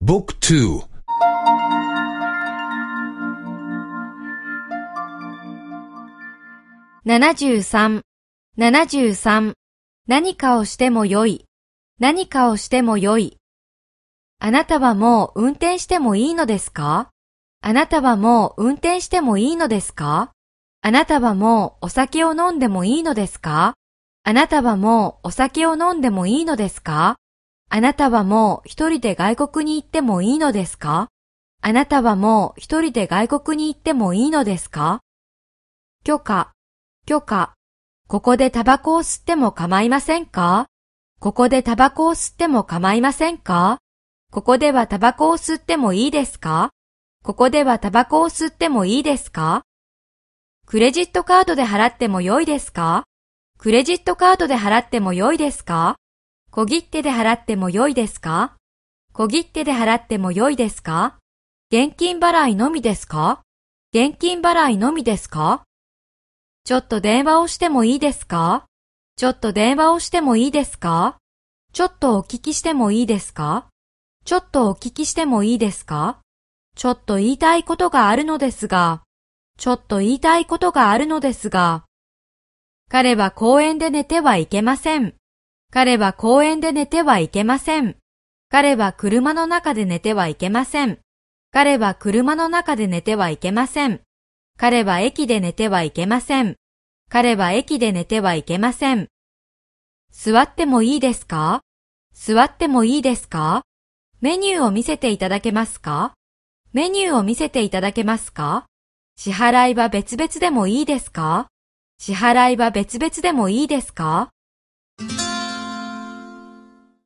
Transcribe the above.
บุ๊กทู73、73何かをしてもよい。何かをしてもよい。あなたはもう運転してもいいのですかあなたはもう運転してもいいのですかあなたはもうお酒を飲んでもいいのですかあなたはもうお酒を飲んでもいいのですか あなたはもう一人で外国に行ってもいいのですか？あなたはもう一人で外国に行ってもいいのですか？許可、許可。ここでタバコを吸っても構いませんか？ここでタバコを吸っても構いませんか？ここではタバコを吸ってもいいですか？ここではタバコを吸ってもいいですか？クレジットカードで払っても良いですか？クレジットカードで払っても良いですか？小切手で払っても良いですか？小切手で払っても良いですか？現金払いのみですか？現金払いのみですか？ちょっと電話をしてもいいですか？ちょっと電話をしてもいいですか？ちょっとお聞きしてもいいですか？ちょっとお聞きしてもいいですか？ちょっと言いたいことがあるのですが、ちょっと言いたいことがあるのですが、彼は公園で寝てはいけません。彼は公園で寝てはいけません。彼は車の中で寝てはいけません。彼は車の中で寝てはいけません。彼は駅で寝てはいけません。彼は駅で寝てはいけません。座ってもいいですか？座ってもいいですか？メニューを見せていただけますか？メニューを見せていただけますか？支払いは別々でもいいですか？支払いは別々でもいいですか？